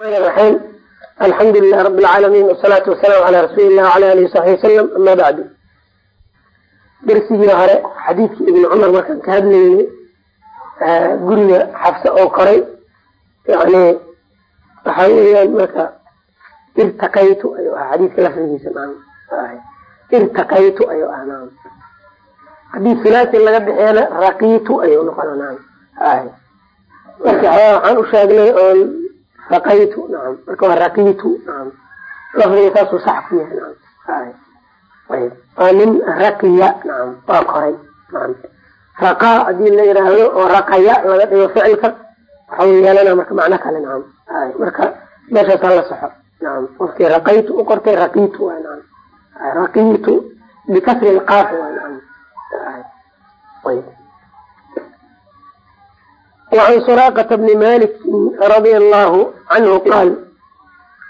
raxiim alxamdu lilah rabi lcaalamiin wasalaatu wasalaamu calaa rasuuli llah wala alihi wasaxbi wasalam ama bacdu darsigii hore xadiidkii ibni cumar markaan ka hadlaynay guriga xabse oo koray yani waxa weeyaan marka irtaqaytu ayuu ahaa xadiidka lafdigiisa irtaqaytu ayuu ahaa haddii filaasi laga bixiyana raqiitu ayuu noqona naam marka waxaan u sheegnay oon raqaytu naam. Marka waa raqiitu naam. Lafdiga saasuu sax ku yahay naam. Ayb waa nin raqiya naam. Waa koray naam. Raqaa haddii la yidhaahdo oo raqaya laga dhigo ficilka waxau yeelana marka macno kale naam. Marka meeshaas hala soxo naam. Qofkii raqaytu u qortay raqiitu waa naam. Raqiitu bikasri lqaafi waa naam. Ayb وعن سراقة بن مالك رضي الله عنه قال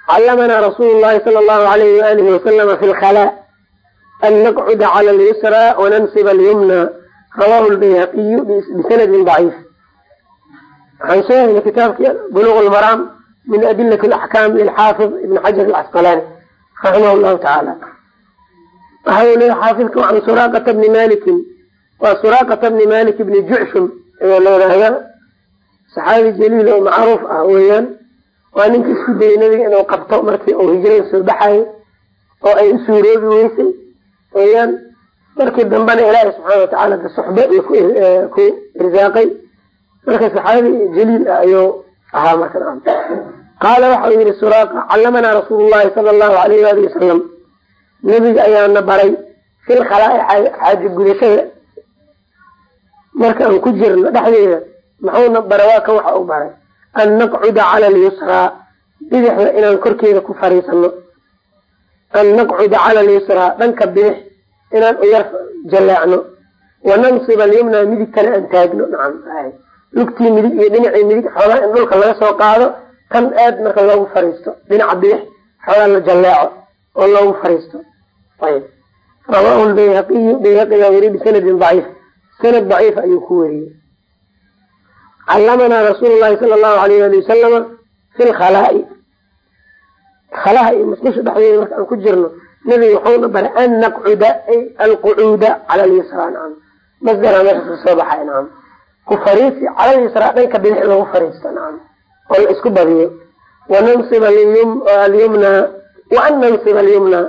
علمنا رسول الله صلى الله عليه وآله وسلم في الخلاء أن نقعد على اليسرى وننصب اليمنى رواه البيهقي بسند ضعيف عن شاهد كتاب بلوغ المرام من أدلة الأحكام للحافظ ابن حجر العسقلاني رحمه الله تعالى هؤلاء حافظك عن سراقة بن مالك وسراقة بن مالك بن جعشم saxaabi jaliil oo macruuf ah weeyaan. Waa ninka isku dayay nabiga inuu qabto markii uu hijrada soo baxayo oo ay u suuroobi weysay weeyaan. Markii dambena ilaahi subxaana watacaala da suxbe iyo ku irsaaqay marka saxaabi jaliil ah ayuu ahaa marka qaala waxau yihi suraaqa callamanaa rasuulu llahi sala allahu alayh waali wasalam nebiga ayaana baray fil khalaa'i gudashada. Marka aan ku jirno dhexdeeda muxuuna bara waa waxa u baray an naqcuda cala alyusraa bidixda inaan korkeeda ku fariisano. An naqcuda cala alyusraa dhanka bidix inaan u yar jaleecno wanansiba alyumna midigtana aan taagno. Nacam lugtii midig iyo dhinacii midig xoogaa in dhulka laga soo qaado kan aad marka loogu fariisto. Dhinaca bidix xoogaa la jaleeco oo loogu fariisto. Ayb rawaahu lbayhaqiyu bayhaqiga weri bisanadin daciif. Sanad daciif ayuu ku weriyey callamanaa rasuulu llahi sala allahu alayh ali wasalama fi lkhalaai khalaha musqusha dhexdeeda marka ku jirno nabiga wuxuuna baray an naqcuda alqucuuda cala lyusraa nacam masdara meesha ka soo baxay nacam ku fariisi cala lyusraa dhanka bidix lagu fariisto nacam oo la isku badiyo wanansiba alyumna wa an nansiba alyumna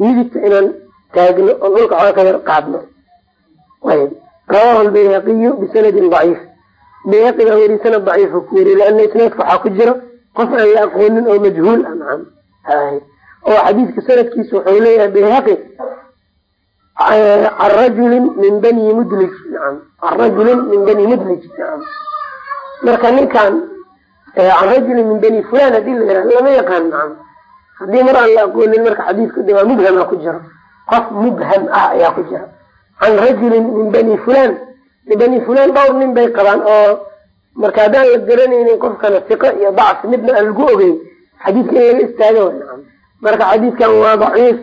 midigta inaan taagno oo dhulka xooga ka yar qaadno ayb rawahu lbayhaqiyu bisanadin daciif bayhaqiga weri sanad daciifa ku weriy liana isnaadka waxaa ku jira qof aan la aqoonin oo majhuul ah nacam oo xadiidka sanadkiisa wuxuu leeyahay bayhaqi rajulin min bani mudlij nacam can min bani mudlij nacam marka ninkan can min bani fulan haddii la yihah lama yaqaan nacam haddii mar aan la aqoonin marka xadiidka de waa mubhama ku jiro qof mubham ah ayaa ku jira can rajulin min bani fulan bani fulan dhowr nin bay qabaan oo marka haddaan la garanaynin qofkana siqo iyo dacf midna aan lagu ogeyn xadiidka in laga istaago marka xadiidkan waa daciif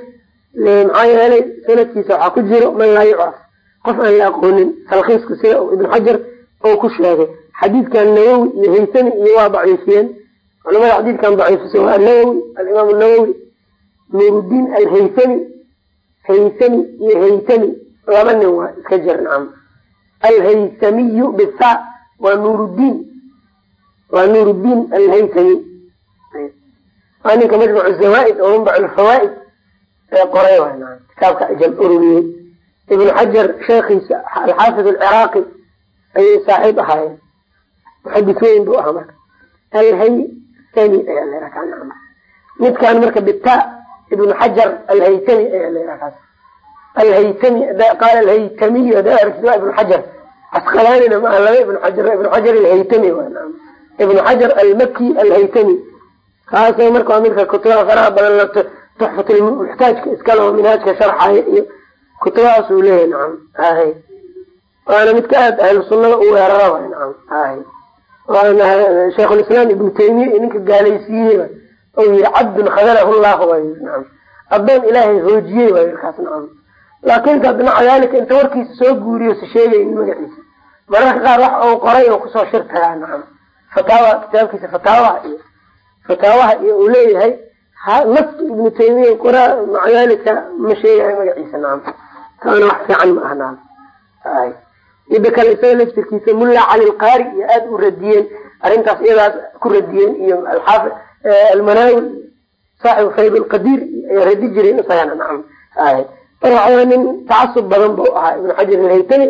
maxaa yeelay sanadkiisa waxaa ku jiro man laa yucraf qof aan la aqoonin talkiiska sida ibn xajar oo ku sheegay. Xadiidkan nawowi iyo haytami iyo waa daciifiyeen. Culamada xadiidkan daciifisa waa nawowi alimaam nawowi nurudiin alhaytami haytami iyo haytami laba nin waa iska jir nacam alhaytamiyu bisa waa nuurdiin waa nuurdiin alhaytami waa ninka majmuc zawaaid oo manbac lfawaaid ee qoray kitaabka jam ururiyey ibnu xajar sheekhiisa alxaafid alciraaqi ayay saaxiib ahaayeen muxadis weyn buu ahaa marka alhaytami ayaa la midkaan marka bita ibnu xajar alhaytami ayaa la alhaytami qaala alhaytamiy ibnu xajar asqalaanina maaha laba ibnu xajar ibnu xajar alhaytami ibnu xajar almaki alhaytami. Kaasoo marka midka kutubaha faraha badan la tuxfatulmuxtaajka iskale oo minhaajka sharxaya iyo kutubahaas uu leeyahay nacam ahay waana midka aad ahlu sunnada u weerara way nacam ahay waana shaykhulislaam ibnu taymiya ninka gaalaysiiyey oo yihi cabdun khadalahu llahu way nacam addoon ilaahay hoojiyey waay markaas nacam laakin maca dalika inta warkiisa soo guuriyo si sheegayni magaciisa mararka qaar wax uu qoray oo ku soo shir tagaa nacam. Fataawa kitaabkiisa fataawaha iyo fataawaha iyo uu leeyahay naska ibnu taymiya qoraa maca dalika ma sheegayo magaciisa nacam. Taana wax fiican ma ay. Mida kale isaga laftirkiisa mulla cali lqaari iyo aada u radiyeen arrintaas iyadaas ku radiyeen iyo alxaafi almanaawi saaxibu fayd lqadiir ayaa radi jireen isagana nacam. Marka waxaa nin tacasub badan bu ahaa ibnu xajar alhaytami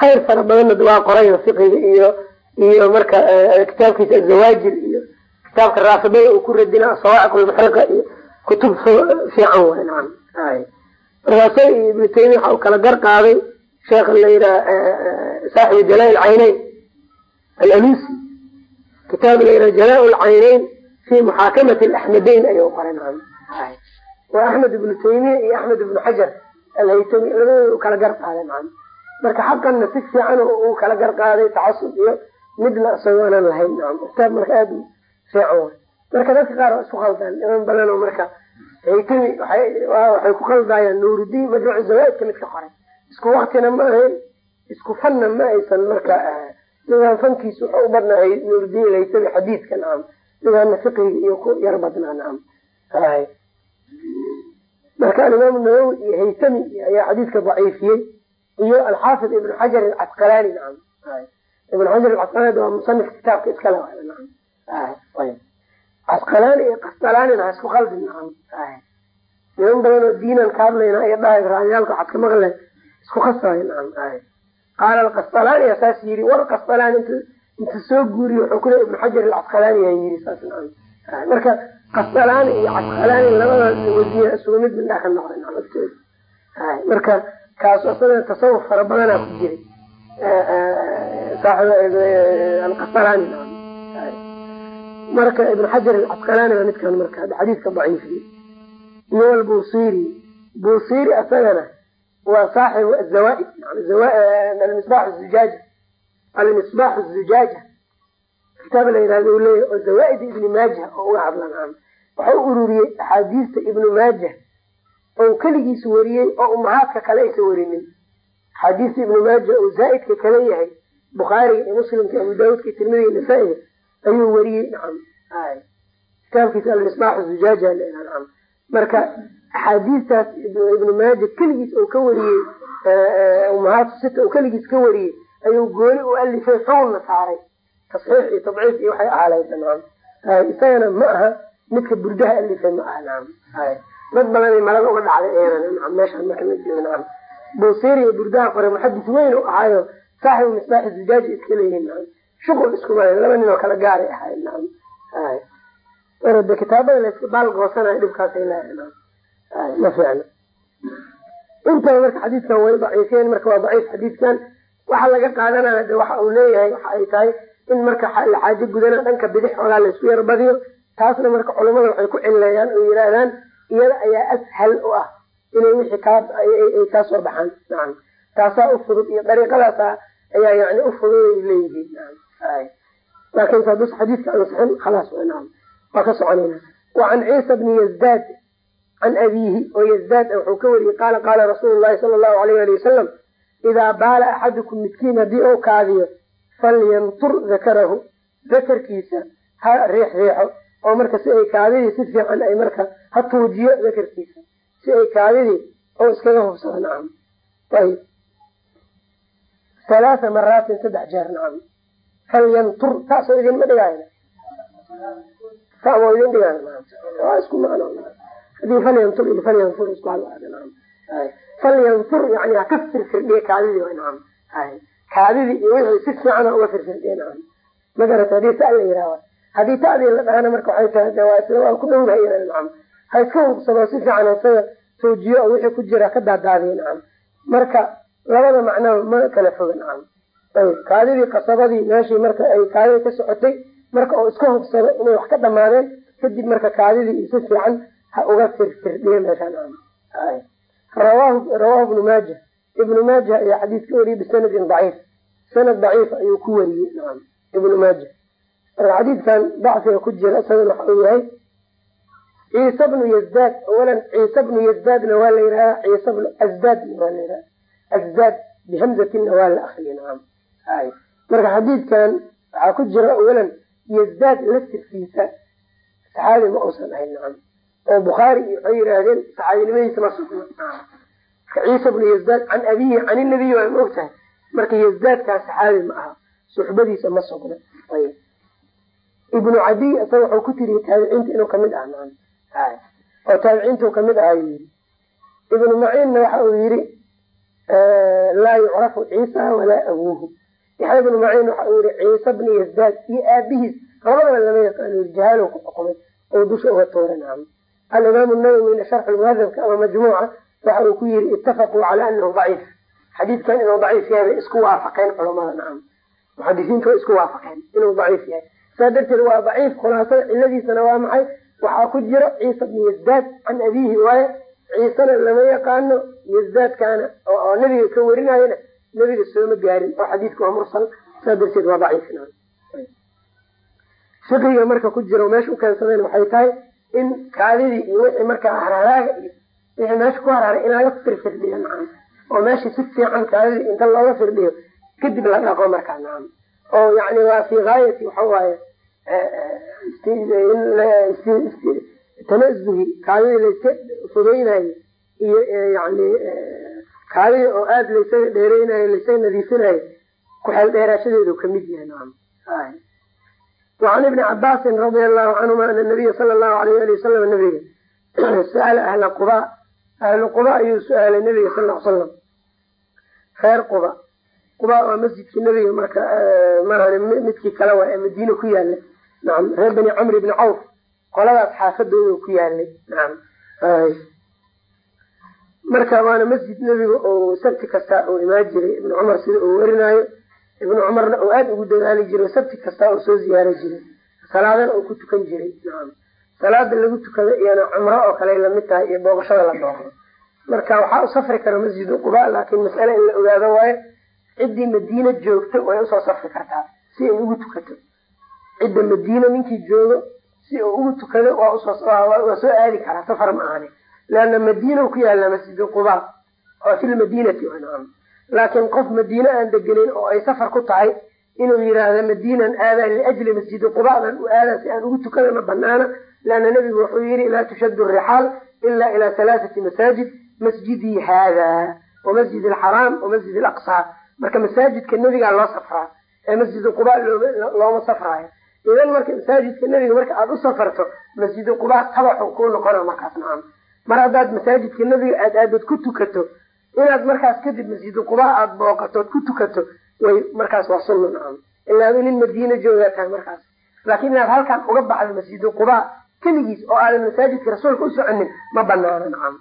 khayr fara badanna waa qorayo fiqiga iyo iyo marka kitaabkiisa azawaajir iyo kitaabka raafidada uu ku radina sawaaciq lmuxriqa iyo kutub fiican way nacam ay. Markaasa ibnu taymiya waxa uu kala gar qaaday sheekha la yidhaha saaxibu jalaa lcayneyn alalusi kitaab la yidhaha jalaa lcayneyn fi muxaakamati alaxmedeyn ayuu qoray nacam waa axmed ibnu taymiya iyo axmed ibnu xajar alhaytami labadooda u kala gar qaaday nacam marka xaqanna si fiican uu kala gar qaaday tacasub iyo midna isagoo aanan lahayn kitaab marka aada u fiican marka dadka qaar waa isku khaldaan. Iman badan marka haytami waxay ku khaldayaan nuurudiin majmuuc zawaaidka midka qoray isku waktina ma ahayn isku fanna ma aysan marka midaan fankiisa wuxuu u badnahay nuurudiin haytami xadiidka nacam midaana fiqiga iyo ku yar badnaa nacam marka alimaamu nawowi iyo haytami ayaa xadiidka daciifiyey iyo alxaafid ibnu xajar alcasqalaani nacam ibnu xajar alcasqalaani waa musanif kitaabka iskale nacam casqalaani iyo qasqalaanina ha isku khaldin nacam niman badan oo diinan ka hadlayna iyo dhahay raayaalka waxaad ka maqle isku khasaayo nacam qaala alqasqalaani saas yiri war qasqalaani int inta soo guuriye wuxuu ku le ibnu xajar alcasqalaani yaa yiri saas nacam marka qasqalaani iyo casqalaani labada wasiya isugu mid midhaa ka noqday nacam agtooda marka kaas isaga tasawuf fara badanaa ku jiray. Alqasqalaani nacam marka ibn xajar alcasqalaani baa midkan marka xadiidka daciifiye iyo albusiri busiri asagana waa saaxibu azawaaid almisbax zujaaja almisbax zujaaja kitaab la yihahdo u leeyahy oo zawaaid ibni maaja oo uga hadla nacam waxa u ururiyey axaadiista ibnu maaja oo keligiis wariyey oo umahaadka kale aysa warinin. Axaadiista ibnu maaja oo zaaidka kale yahay bukhaariga iyo muslimka abu daawudka iyo tirmidiga nasaa-iga ayuu wariyey. Nacam kitaabkiisa almisbaax zujaaja nacam marka axaadiistaas ibnu maaja keligiis oo ka wariyey umahaatu sita oo keligiis ka wariyey ayuu gooni u alifay xukunna saaray. Tasxiix iyo tadciif iyo waxay ahaaleysa nacam isagana ma aha midka burdaha alifay ma aha. Nacam dad badanay malada uga dhacday meeshaan marka la jooga nacam. Buusiri iyo burdaha qore muxadis weyn u ahaayo saaxibu misbaaxi zujaaja iska leeyihiin shuqul isku mala laba nin oo kala gaaray ahay de kitaabada layska baal goosanayo dhibkaasay leeyahay nacam. Ma fiicna. Intaba marka xadiidkan way daciifiyeen marka waa daciif xadiidkan waxa laga qaadanaya de waxa uu leeyahay waxa ay tahay in marka la gudana dhanka bidix xoogaa laysku yar badiyo taasna marka culamada waxay ku cileeyaan oo yidhaahdaan iyada ayaa ashal u ah inay wixii kaay kaa soo baxaan. Nacam taasaa u fudud iyo dariiqadaasa ayaa yani u fudud ay. Leeyihiin laakin hadus xadiidka ansixin khalaas waa ka soconayna. Wa can ciisa bni yazdaad can abiihi oo yazdaad wuxuu ka wariyey qaala qaala rasuulu llahi sala allahu alayh ali wasalam idaa baala axadukum midkiin haddii ou kaadiyo falyantur dakarahu dakarkiisa ha riix riixo oo marka si ay kaadidii si fiican ay marka ha tuujiyo dakarkiisa. Si ay kaadidii oo iskaga hubsado nacam ayb halaatha maraatin saddex jeer nacam falyantur taasoo idinma dhigaayo tamoo idin dhigaayo nacam waa isku macno. Hadii falyantur iyo falyanfur isku halaada nacam falyanfur yani ha ka firfirdhiya kaadidii wa nacam kaadidii iyo wixii si fiican uga firfirdhiya nacam magarata haddii ta la yihahda haddii ta'dii la dhahana marka waxay tahay ku dhowdahay ina nacam. Ha iska hubsado si fiican isaga toojiyo oo wixii ku jira ka daadaadiya nacam. Marka labada macnaba ma kala foga nacam. Ayb kaadidii qasabadii meeshii marka ay kaadidii ka socotay marka oo iska hubsado inay wax ka dhamaadeen kadib marka kaadidii iyo si fiican ha uga firfirdhiya meesha nacam. Rawahu rawahu ibnu maaja ibnu maaja ayaa xadiis ka wariyey bisanadin daciif. Sanad daciif ayuu ku wariyey nacam. Ibnu maaja xadiidkan dacfiga ku jira isagana waxa uu yahay ciisa bnu yazdaad awalan ciisa bnu yazdaadna waa la yidhaha ciisa bnu asdaadna waa la yidhaha asdaad bihamzatina waa la akriya nacam hay marka xadiidkan waxaa ku jira awalan yazdaad laftirkiisa saxaabi ma uusan ahayn nacam oo bukhaari waxay yidhaahdeen saxaabinimadiisa ma sugna ciisa bnu yazdaad can abihi can inabiy waa ma ogtahay marka yazdaadkaa saxaabi ma aha suxbadiisa ma sugna ayb ibnu cadiy isaga wuxuu ku tiriye taabiciinta inuu ka mid ah oo taabiciintu ka mid aha yuu yiri ibnu maciinna waxa uu yiri laa yucrafu ciisa walaa abuuhu yaxya ibnu maciin waxa uu yiri ciisa bni yazdaad iyo aabihiis labadaba lama yaqaano jahaalo ku xukumay oo dusha uga nacam. Alimaam nawowi sharx lmuhadabka ama majmuuca waxa uu ku yiri itafaquu cala anahu daciif. Xadiidkan inuu daciif yahay bay isku waafaqeen culamada nacam. Muxadisiinta way isku waafaqeen inuu daciif yahay saa darteed waa daciif khulaasada ciladiisana waa maxay? Waxaa ku jira ciisa bni yazdaad can abiihi waaye. Ciisena lama yaqaano yazdaadkaana oo nabiga ka warinayana nabiga sooma gaarin oo xadiidka waa mursal. Saa darteed waa daciif fiqiga marka ku jira meesha u keensadeen waxay tahay in kaadidii iyo wixii markaa hararaaga iyo wixii meesha ku hararay in laga firfirdhiyo nacam oo meesha si fiican kaadidii inta looga firdhiyo kadib la dhaqo markaa nacam oo yani waa fi aayati waxa waaye tanazuhi kaadida layska fogeynayo iyo yani kaadida oo aada laysaga dheereynayo laysaga nadiifinayo kuxeel dheeraashadeedu ka mid yahay wacan ibni cabaasin radia allahu canhuma ana nabiya sala allahu alayh ali wasalam nabiga sa'ala ahla quba ahla quba ayuu su'aalay nabiga sal l slam reer quba quba waa masjidkii nabiga marka m midkii kale waa ee madiina ku yaalla naam reer bani camr bni cawf. Qoladaas xaafadooda ku yaalay. Naam marka waana masjid nebiga oo sabti kasta oo imaan jiray. Ibn cumar sida uu werinayo ibnu cumarna oo aada ugu dadaali jiray sabti kasta oo soo ziyaara jiray. Salaadana oo ku tukan jiray. Naam salaada lagu tukada iyana cumro oo kale la mid tahay iyo booqashada la booqdo. Marka waxaa u safri kara masjidu quba laakiin mas'ale in la ogaado waayo ciddii madiina joogto way u soo safri kartaa si ay ugu tukato. Cidda madiina ninkii joogo si uu ugu tukado waa soo aadi karaa safar ma ahani leanna madiina ku yaalla masjidu quba oo fi lmadinati naam laakiin qof madiine aan degenayn oo ay safar ku tahay inuu yiraahdo madiinan aadaa liajli masjidi qubaadan u aadaa si aan ugu tukada ma banaana leanna nebigu wuxuu yihi laa tushadu rixaal ila ilaa halaathati masaajid masjidii haada wamasjid alxaraam wamasjid alaqsaa marka masaajidka nebigaa loo safraa ee masjid quba looma safraayo. Idan marka masaajidka nebiga marka aada u safarto masjid quba tabaxu kuu noqona markaas nacam. Mar haddaad masaajidka nebiga aad aadad ku tukato inaad markaas kadib masjidu quba aada booqatood ku tukato way markaas waa sunna nacam. Ilaa adu nin madiina joogaa tahay markaas. Laakiin inaad halkan uga baxdo masjidu quba keligiis oo aadan masaajidka rasuulka u soconin ma banaano nacam.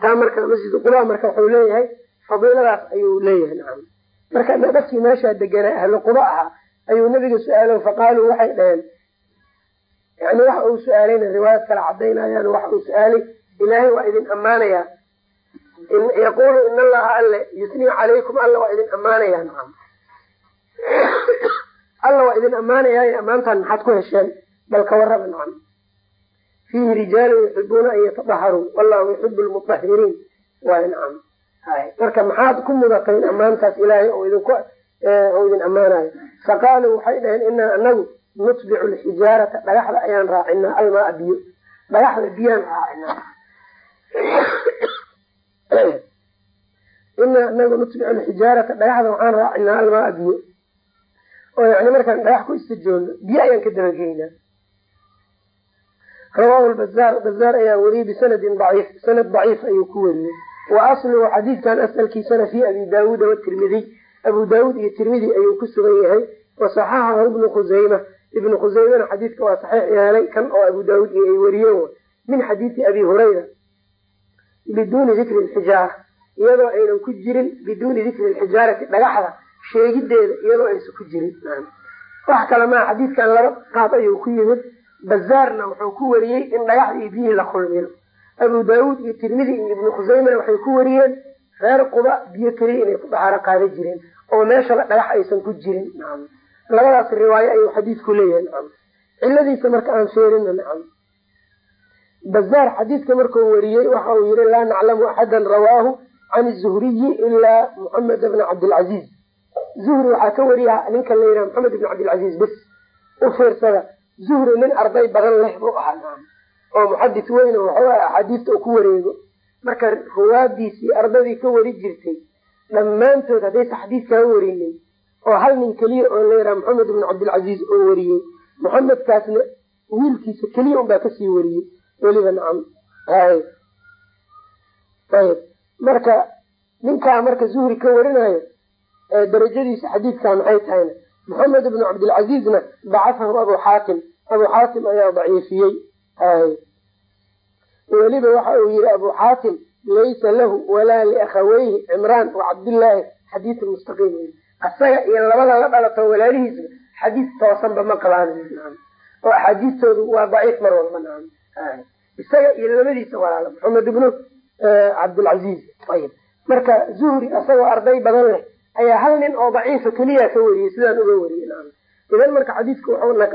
Taa marka masjidu quba marka wuxuu leeyahay fadiiladaas ayuu leeyahay nacam marka dadkii meeshaa deganaa ahlu quba ahaa ayuu nabiga su'aalo faqaaluu waxay dhaheen yani waxa uu su'aalayna riwaayad kale cadaynayaan waxa uu su'aalay ilaahay waa idin ammaanayaa yaqulu in allaha alle yusnii calaykum alla waa idin ammaanaya nacam alla waa idin ammaanayaa ammaantaan maxaad ku hesheen bal ka warraba nacam fiihi rijaalun yuxibuuna an yatadaharuu wallahu yuxibu lmutahiriin waay nacam marka maxaad ku mudatay ammaantaas ilaahay oo oo idin ammaanayo. Faqaaluu waxay dhaheen inaa anagu nutbicu lxijaarata dhagaxda ayaan raacinaa almaa biyo. Dhagaxda biyaan raacinaa inaa anagu nutbicu lxijaarata dhagaxda waxaan raacinaa almaa biyo. Oo yani markaan dhagax ku istajoogno biyo ayaan ka dabageynaa. Rawahu lbazaar bazaar ayaa wariyey bisanadin daciif sanad daciif ayuu ku wariyey wa asluhu xadiidkan asalkiisana fi abi daawuuda watirmidiy abu daawuud iyo tirmidi ayuu ku sugan yahay wasaxaxahu ibnu khusayma ibnu khusaymana xadiidka waa saxiix yeelay kan oo abu daawuud iyo ay wariyeen min xadiidi abi hurayra biduuni dikri lxijaara iyadoo aynan ku jirin biduuni dikri lxijaarati dhagaxda sheegideeda iyadoo aysan ku jirin wax kale maa xadiidkan laba qaab ayuu ku yimid bazaarna wuxuu ku wariyey in dhagaxda iyo biyihii la kulmiyo abu daawuud iyo tirmidi iyo ibnu khusaymana waxay ku wariyeen reer quba biyo keliya inay ku dahaaro qaada jireen oo meeshaba dhagax aysan ku jirin. Nacam labadaas riwaayo ayuu xadiidku leeyahay. Nacam ciladiisa marka aan sheerina nacam bazaar xadiidka markuu wariyey waxa uu yihi laa naclamu axadan rawaahu can zuhriyi ilaa muxamed bna cabdilcaziiz zuhri waxaa ka wariya ninka la yidhaha maxamed ibn cabdilcaziiz bes. U fiirsada zuhri nin arday badan leh buu ahaa oo muxadis weyn waxuu axaadiista uu ku wareego. Marka ruwaadiisii ardadii ka wari jirtay dhammaantood haddaysa xadiis kaa warinin oo hal nin keliya oo layidhaha maxamed ibn cabdilcaziiz oo wariyey maxamedkaasna wiilkiisa keliya unbaa ka sii wariyey weliba nacam. Ayb marka ninkaa marka zuhri ka warinayo darajadiisa xadiidkaa maxay tahayna? Maxamed ibnu cabdilcaziizna dacafahu abu xaatim. Abu xaatim ayaa daciifiyey weliba waxa uu yihi abu xaatim laysa lahu walaa liakhaweyhi cimraan. Wa cabdillaahi xadiiun mustaqiim asaga iyo labada la dhalato walaalihiisba xadiis toosanba ma qabaan. Oo axaadiistoodu waa daciif mar walba isaga iyo labadiisa walaalo maxamed ibnu cabdilcaziiz ayb marka zuhri asagoo arday badan leh ayaa hal nin oo daciifa keliya ka wariyey sidaan uga wariyey idan marka xadiidku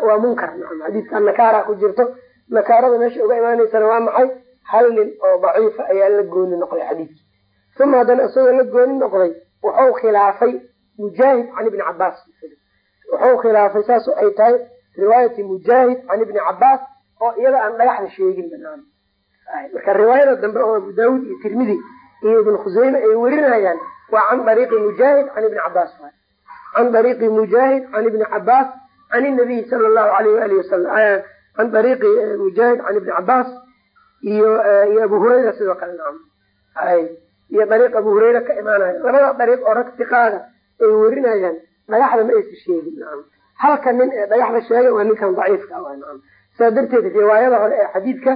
waa munkar xadiidka nakaara ku jirto nakaarada meesha uga imaanaysana waa maxay? Hal nin oo daciifa ayaa la gooni noqday xadiidki uma haddana isagoo la gooni noqday wuxuu khilaafay mujaahid can ibni cabaas wuxuu khilaafay saasoo ay tahay riwaayati mujaahid can ibni cabaas oo iyada aan dhagaxda sheegin banaan marka riwaayada dambe oo abu daawud iyo tirmidi iyo ibn khuseyme ay werinayaan waa can ariiqi mujaahid can ibni cabaas can ariiqi mujaahid can ibni cabaas can inabiyi sala allahu alayh waali wasalam can ariiqi mujaahid can ibni cabaas iyo abu hurayra sidoo kale iyo dariiq abu hurayra ka imaanaya labada dariiq oo rag tiqaada ay werinayaan dhagaxda ma aysa sheegin halka nin ee dhagaxda sheegay waa ninkan daciifka saa darteed riwaayada hore ee xadiidka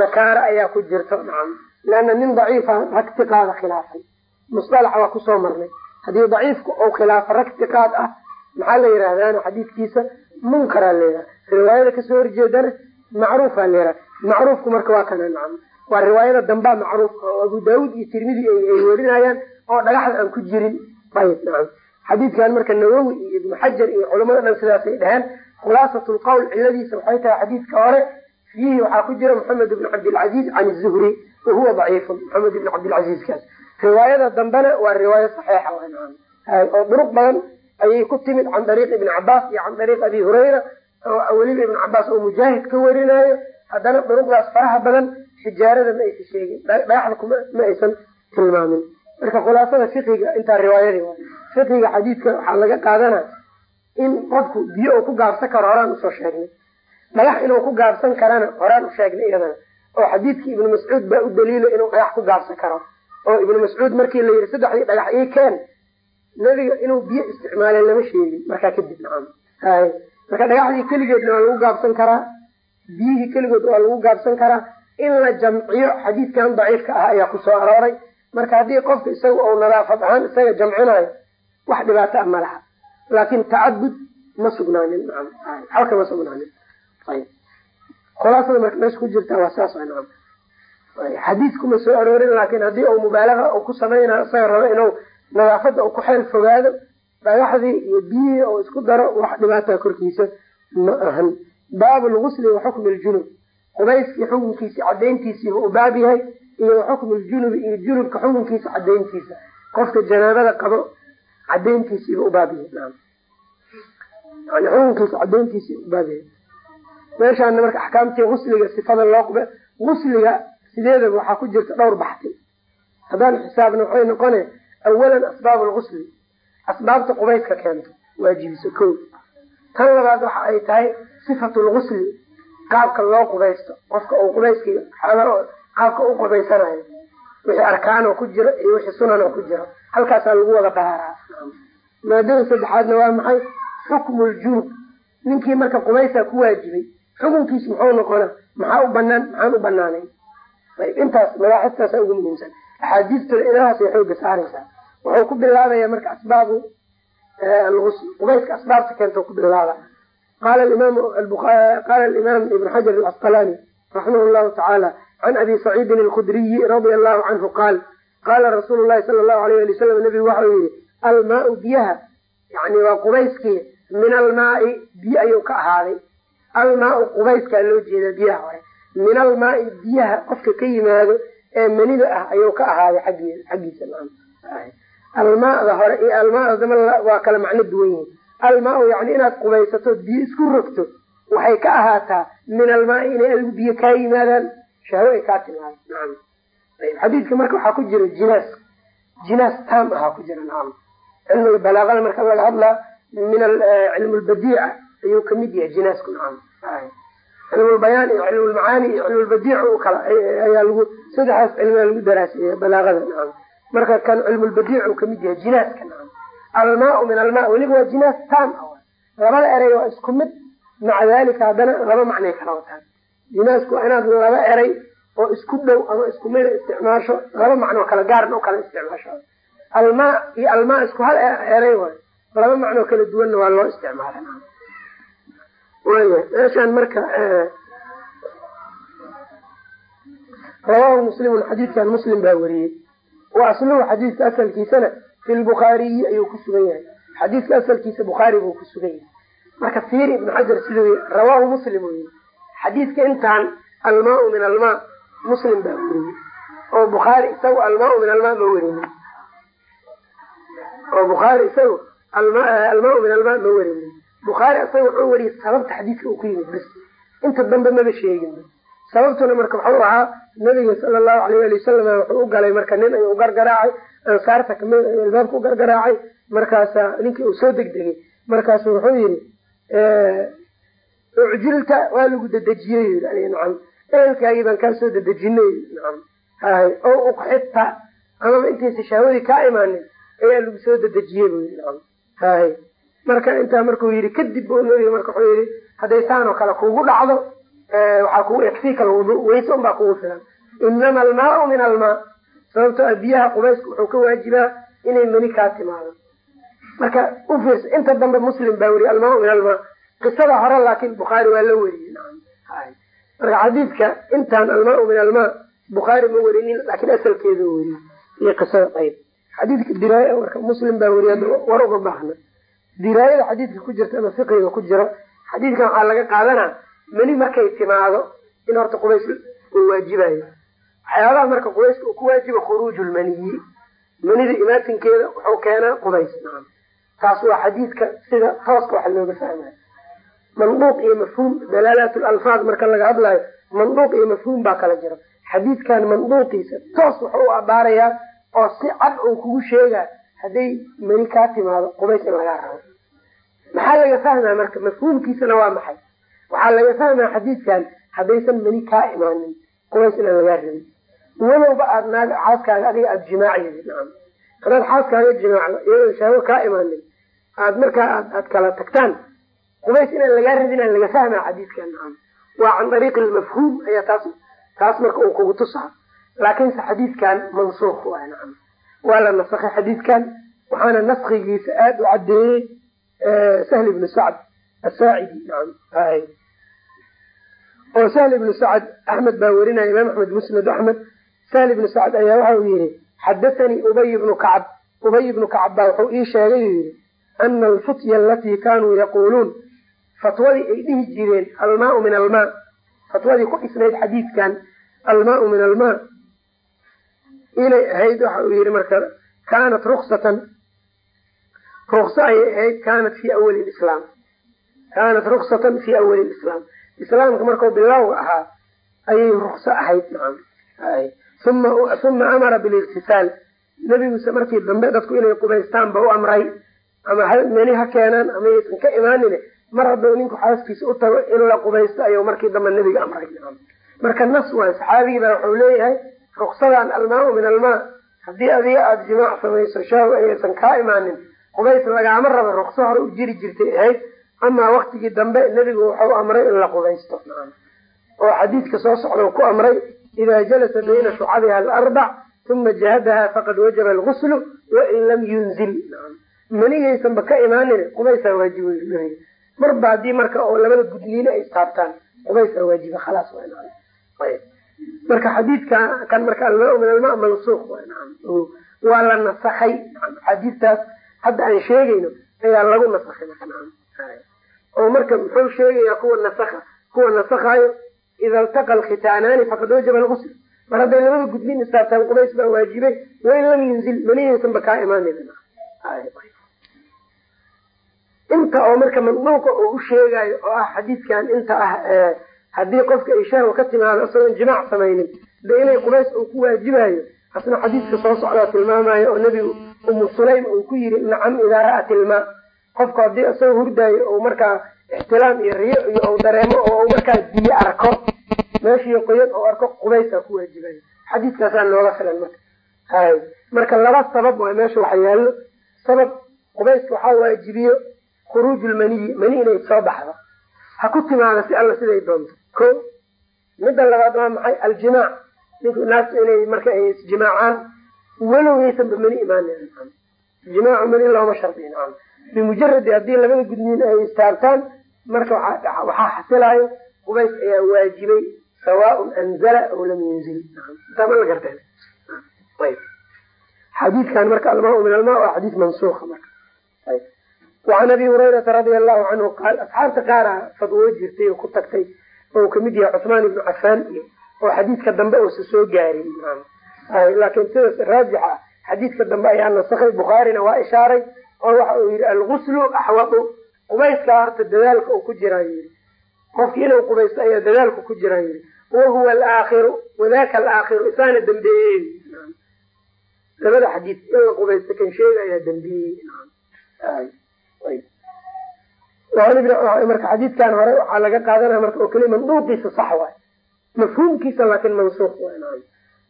nakaara ayaa ku jirto leanna nin daciifa rag tiqaada khilaafay musalaxa waa ku soo marnay haddii daciifku uu khilaafo rag tiqaad ah maxaa la yidhahdaana xadiidkiisa munkaraa layidhaha riwaayada ka soo horjeedana macruufaa layidhaha macruufku marka waa kana nacam. Waa riwaayada dambaa macruufka oo abu daawud iyo tirmidi ay werinayaan oo dhagaxda aan ku jirin. Ayb nacam. Xadiidkan marka nawowi iyo ibnu xajar iyo culamada dhan sidaasay dheheen khulaasat lqowl ciladiisa waxay tahay xadiidka hore. Fiihi waxaa ku jira maxamed ibnu cabdilcaziiz can zuhri wahuwa daciifun maxamed ibnu cabdilcaziizkaas riwaayada dambena waa riwaayo saxiixa oo duruq badan ayay ku timid can dariiq ibni cabaas iyo can dariiq abi hurayra weliba ibn cabaas oo mujaahid ka warinaayo haddana duruqdaas faraha badan xijaarada ma aysan sheegin dhagaxda ma aysan tilmaamin marka khulaasada fiqiga intaa riwaayadii fiqiga xadiidka waxaa laga qaadana in qofku biyo uu ku gaabsan karo horaan u soo sheegnay dhagax inuu ku gaabsan karana horaan u sheegnay iyadana oo xadiidkii ibnu mascuud baa u daliila inuu dhagax ku gaabsan karo oo ibnu mascuud markii la yidhi saddexdii dhagax ii keen nebiga inuu biyo isticmaalay lama sheegin. Markaa kadib nacam. Hay marka dhagaxdii keligeedna waa lagu gaabsan karaa. Biyihii keligood waa lagu gaabsan karaa. In la jamciyo xadiidkan daciifka ah ayaa ku soo arooray. Marka haddii qofka isaga ou nadaafad ahaan isaga jamcinayo wax dhibaato ah ma laha. Laakin tacabud ma sugnaanin nacam. Halka ma sugnaanin. Khulaasada marka meesha ku jirta waa saas nacam. Xadiidkuma soo aroorin laakin haddii uu mubaalaga uu ku samaynayo isaga rabo inuu nadaafada uu ku xeel fogaado dhagaxdii iyo biyihii oo isku daro wax dhibaata korkiisa ma ahan. Baabu lgusli wa xukmi ljunub qubayskii xukunkiisi cadayntiisiiba u baab yahay iyo wa xukmi ljunubi iyo junubka xukunkiisa cadayntiisa qofka janaabada qabo cadayntiisiiba u baab yahay. Xukunkiisa cadayntiisiiba u baab yahay. Meeshaana marka axkaamtii gusliga sifada loo qube gusliga sideedaba waxaa ku jirta dhowr baxti. Haddaan xisaabna waxay noqone awalan asbaab lgusli asbaabta qubayska keento waajibiso ko tan labaad waxa ay tahay sifatu lgusli qaabka loo qubaysto qofka uu qubayskii qaabka u qubaysanayo wixii arkaanoo ku jiro iyo wixii sunanoo ku jiro halkaasaa lagu wada dhahaaraa maadada saddexaadna waa maxay xukmu ljunub ninkii marka qubaysaa ku waajibay xukunkiis muxuu noqona maxaa u banaan maxaan u banaanay ayb intaas mabaaxistaasa ugu muhiimsan axaadiistuna inahaasay xooga saaraysaa wuxuu ku bilaabaya marka asbaabu qubayska asbaabta keenta ku bilaaba. Qala imaam ibn xajar alcasqalani raximah llahu tacaala can abi saciidin alkhudriyi radia allahu canhu qaal qaala rasuulu lahi sala allahu alayh ali wasalam nabigu waxau yihi almaau biyaha yani waa qubayskii min almaai biyo ayuu ka ahaaday almaau qubayskaa loo jeedaa biyaha hore. Min almaai biyaha qofka ka yimaado ee manida ah ayuu ka ahaaday xaggiisa almaada hore iyo almaada waa kala macno duwan yihiin almaau yani inaad qubaysato biyo isku rogto waxay ka ahaataa min almaai inay adigu biyo kaa yimaadaan. Shahwo ay kaa timaado nacam ayb xadiidka marka waxaa ku jira jinaas. Jinaas taam ahaa ku jira nacam cilmiga marka laga hadlaa min cilmulbadiica ayuu ka mid yahay jinaasku nacam cilmulbayaan iyo cilmulmacaani iyo cilmulbadiic ayaa lagu saddexaas cilmiga lagu daraaseeya balaaqada nacam. Marka kan cilmulbadiic ka mid yahay jinaaska nacam. Almaau min almaa weliba waa jinaas taam labada erey waa isku mid maca dalika haddana laba macnay kala wataan. Jinaasku waa inaad laba eray oo isku dhow ama isku mida isticmaasho laba macnoo kala gaarna u kala isticmaasho. Almaa iyo almaa isku hal eray waay. Laba macnoo kala duwanna waa loo isticmaala waya meeshaan marka rawaahu muslimun xadiidkan muslim baa weriyey wa asluhu xadiidka asalkiisana fi lbukhaariyi ayuu ku sugan yahay. Xadiidka asalkiisa bukhaari buu ku sugan yahay. Marka fiiri ibnu xajar siduu rawaahu muslim yii xadiidka intaan almaau min almaa muslim baa weriyey oo bukhaari isagu almaau min almaa ma werinin oo bukhaari isagu almaau min almaa ma werinin bukhaari isaga wuxuu weriyey sababta xadiidka uu ku yimid bas inta dambe maba sheegin sababtuna marka wuxuu ahaa nabiga sala allahu alayh ali wasalam wuxuu u galay marka nin ayuu gargaraacay ansaarta ka mid ay albaabka u gargaraacay markaasaa ninkii uu soo degdegay. Markaasu wuxuu yihi ucjilta waa lagu dedejiyey yii nacam. Ehelkaagii baan kaa soo dedejinay nacam. Hay o uqxita amaba intaysa shahwadii kaa imaanin ayaa lagu soo dedejiyey bu yii nacam. Hay marka intaa markuu yihi kadib bu nabiga marka wuxuu yihi hadday saan oo kale kugu dhacdo waxaa kugu yakfiika alwudu wayse un baa kugu filan. Inama almaau min almaa sababtoo a biyaha qubayska wuxuu ka waajibaa inay meni kaa timaado. Marka ufiirs inta dambe muslim baa weriye almaau min almaa qisada hore laakin bukhaari waa la weriyey marka xadiidka intaan almaau min almaa bukhaari ma werinin laakin asalkeeda weriyey iyo qisada ayb xadiidka diraaya marka muslim baa weriye war uga baahna diraayada xadiidka ku jirta ama fiqiga ku jiro xadiidkan waxaa laga qaadanaa meni markay timaado in horta qubays uu waajibayo. Waxyaabaha marka qubayska uu ku waajiba khuruuju lmaniyi manida imaatinkeeda wuxuu keenaa qubays nacam taas waa xadiidka sida tooska waxa looga fahmaya manduuq iyo mafhuum dalaalaat lalfaad marka laga hadlayo manduuq iyo mafhuum baa kala jira. Xadiidkan manduuqiisa toos wuxuu u abaarayaa oo si cad uu kugu sheegaa hadday meni kaa timaado qubays in lagaa rabo. Maxaa laga fahmaya marka? Mafhuumkiisana waa maxay? Waxaa laga fahmaya xadiidkan haddaysan meni kaa imaanin qubays inaan lagaa rabin. Walowba aad naag xaaskaaga adiga aada jimaaciydi nacam hadaad xaaskaaga jimaacdo iyadoo shahwo kaa imaanin aad markaa aad kala tagtaan qubays inaan lagaa rabin laga fahmaya xadiidkan nacam waa can dariiqi lmafhuum ayaa taas taas marka uu kugu tusaa laakiinse xadiidkan mansuuq waay nacam waa la nasakhay xadiidkan waxaana naskigiisa aada u cadeeyey sahl ibnu sacd hay oo sahl ibnu sacd axmed baa werinaya imaam axmed musnad axmed sahl ibnu sacd ayaa waxa uu yihi xadathanii ubay ibnu kacb ubay ibnu kacb baa wuxuu ii sheegay uu yihi ana alfutya alatii kanuu yaquuluun. Fatwadii ay dhihi jireen almaau min almaa. Fatwadii ku dhisnayd xadiidkan almaau min almaa inay ahayd waxa uu yihi marka kaanat ruksatan rukso ayay ahayd kaanat fi awali lislaam kaanat ruksatan fi awali lislaam islaamka markuu bilowga ahaa ayay rukso ahayd uma amara bilirtisaal nebiguse markii dambe dadku inay qubaystaan ba u amray. Ama meni ha keenaan ama yaysan ka imaanin mar hadduu ninku xaaskiisa u tago in la qubaysto ayuu markii dambe nebiga amray marka nas waay saxaabigii baa wuxuu leeyahay ruksadan almaau min almaa. Haddii adiga aada jimaac samayso shaaw ayaysan kaa imaanin. Qubays lagaama raba rukso hore u jiri jirtay ahayd. Amaa waktigii dambe nebigu wuxuu amray in la qubaysto. Oo xadiidka soo socda ku amray idaa jalasa bayna shucabiha alarbac uma jahadaha faqad wajaba alguslu wain lam yunzil. Manigaysanba ka imaanin qubaysaa waajiba marba haddii marka oo labada gudniine ay istaabtaan qubaysaa waajiba khalaas marka xadiidka kan marka alma mansuuq waa la nasakhay xadiidtaas hadda aan sheegayno ayaa lagu nasakhay oo marka muxuu sheegayaa kuwa nasaka kuwa nasakhayo ida iltaqa alkhitaanaani faqad wajaba algusl mar hadday labada gudmin istaabtaan qubays baa waajibay. Wain lam yunzil manihaysanba kaa imaanayna. Inta oo marka manduuqa uu u sheegayo oo ah xadiidkan inta ah haddii qofka ay shahwa ka timaado isagoon jimaac samaynin de inay qubays uu ku waajibayo asna xadiidka soo socdaa tilmaamayo oo nebigu umu sulaym uu ku yiri nacam idaa ra'at ilmaa qofku haddii isagoo hurdaayo uu markaa ixtilaam iyo riyo iyo uu dareemo oo u markaa biyo arko meeshii qoyad oo arko qubaysaa ku waajibayo. Xadiidkaasaa nooga filan marka. Hay marka laba sabab waa meesha waxa yaallo. Sabab qubayska waxaa waajibiyo khuruuju lmaniyi mani inay soo baxdo. Ha ku timaado si alla siday doonto ko midda labaad waa maxay? Aljimaac. Ninku naas inay marka ay isjimaacaan walow yaysanba mani imaanin jimaacu mani looma shardiin bimujaradi haddii labada gudmiin ay istaagtaan marka waxaa xasilayo qubays ayaa waajibay sawaaun anzala aw lam garteen xadiidkan marka almaa min almaa waa xadiis mansuuka marka. Wacan abi hurayrata radia allahu canhu qaal asxaabta qaara fadwo jirtay oo ku tagtay oo ka mid yahay cusmaan ibnu cafaan iyo oo xadiidka dambe uusa soo gaarin laakiin sidaas raajixa ah xadiidka dambe ayaa nasakhay bukhaarina waa ishaaray oo waxa uu yihi alguslu axwadu qubayskaa horta dadaalka uu ku jiraa yii qofki inuu qubaysto ayaa dadaalka ku jiraa yii wahuwa alaakhiru wadaka alaakhiru isaana dambeeyey. Labada xadiid in la qubaysto kan sheega ayaa dambeeyey marka xadiidkan hore waxaa laga qaadanaya marka oo keliya manduuqiisa sax waay. Mafhuumkiisa laakin mansuuq waay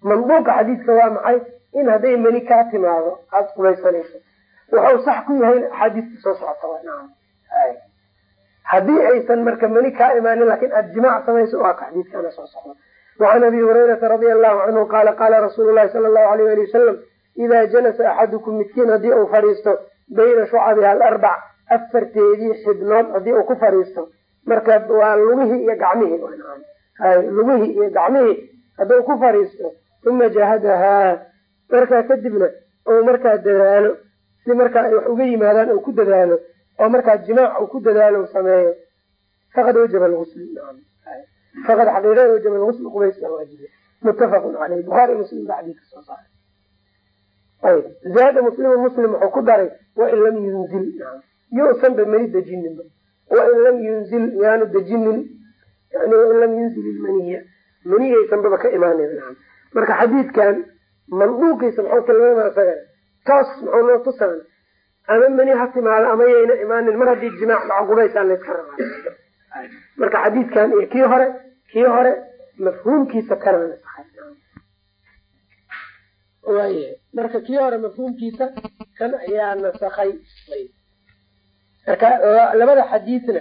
manduuqa xadiidka waa maxay? In hadday mani kaa timaado aada qubaysanayso. Waxau sax ku yahay axaadiista soo socota waay haddii aysan marka mani kaa imaanin laakiin aada jimaac samayso waa ka xadiidkana soo socda. Wacan abi hurayrata radia allahu canhu qaala qaala rasuulu lahi sala allahu alayh ali wasalam idaa jalasa axadukum midkiin haddii uu fadhiisto bayna shucabiha alarbac afarteedii xibnood haddii uu ku fadhiisto. Marka waa lugihii iyo gacmihii lugihii iyo gacmihii hadduu ku fadhiisto. Uma jahadahaa markaa kadibna uu markaa dadaalo. Si markaa ay wax uga yimaadaan uu ku dadaalo oo markaa jimaac uu ku dadaalo sameeyo. Faqad wajaba lgusl faqad xaqiiqada wajaba lgusl qubayska waajibe muttafaqun caleyh bukhaari muslim baa xadiidka soo saaray. Zaada muslimu muslim wuxuu ku daray wain lam yunzil yousanba mani dejininba wain lam yunzil yaanu dejinin wain lam yunzil ilmaniya manigaysanbaba ka imaanin marka xadiidkan manduuqiisa muxuu tilmaama isaga toos muxuu noo tusaan ama mani ha timaado ama yayna imaanin mar haddii jimaac dhaco qubaysaa layska rabaa marka xadiidkan iyo kii hore kii hore mafhuumkiisa kana nasahay waaya marka kii hore mafhuumkiisa kan ayaa nasakhay marka labada xadiidna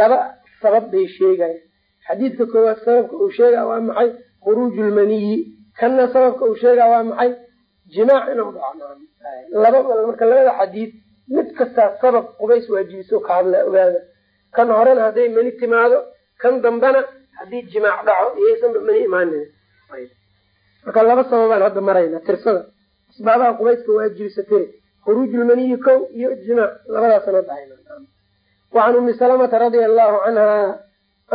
laba sabab bay sheegayan xadiidka koowaad sababka uu sheega waa maxay? Khuruuju lmaniyi kanna sababka uu sheega waa maxay? Jimaac inuu dhaco. Laba marka labada xadiid mid kastaa sabab qubays waajibiso ka hadla ogaada. Kan horena hadday mani timaado kan dambena haddii jimaac dhaco iyaysanba mani imaanin marka laba sababaan hadda marayna tirsada. Asbaabaha qubayska waajibisa tiri khuruuju lmaniyi kow iyo jimaac labadaasana dhahayna wacan umi salamata radia allahu canha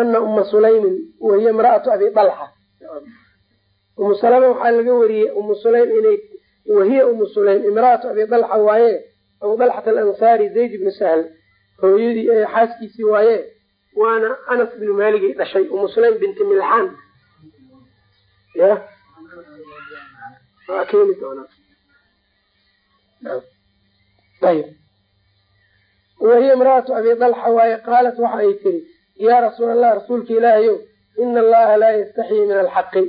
ana uma sulaymin wahiya imra'atu abi dalxa umu salama waxaa laga wariyey umu sulaym inay wahiya umu sulaym imra'atu abi dalxa waaye abu dalxat alansaari zayd ibnu sahl hooyadii ee xaaskiisii waaye waana anas bnu maaligay dhashay umu sulaym binti milxaan. Ya waa keeni doonaa ayb wahiya imra'atu abi dalxa waaye qaalat waxa ay tiri yaa rasuul allah rasuulka ilaahayow ina allaha laa yastaxyi min alxaqi